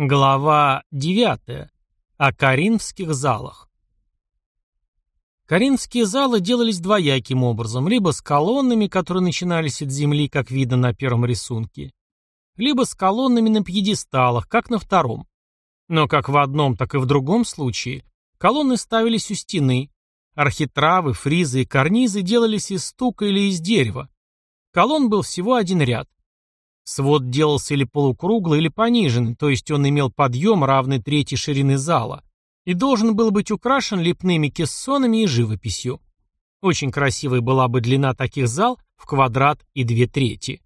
Глава 9. О коринфских залах. Коринфские залы делались двояким образом, либо с колоннами, которые начинались от земли, как видно на первом рисунке, либо с колоннами на пьедесталах, как на втором. Но как в одном, так и в другом случае колонны ставились у стены, архитравы, фризы и карнизы делались из стука или из дерева. Колонн был всего один ряд. Свод делался или полукруглый, или пониженный, то есть он имел подъем, равный третьей ширины зала, и должен был быть украшен лепными кессонами и живописью. Очень красивой была бы длина таких зал в квадрат и две трети.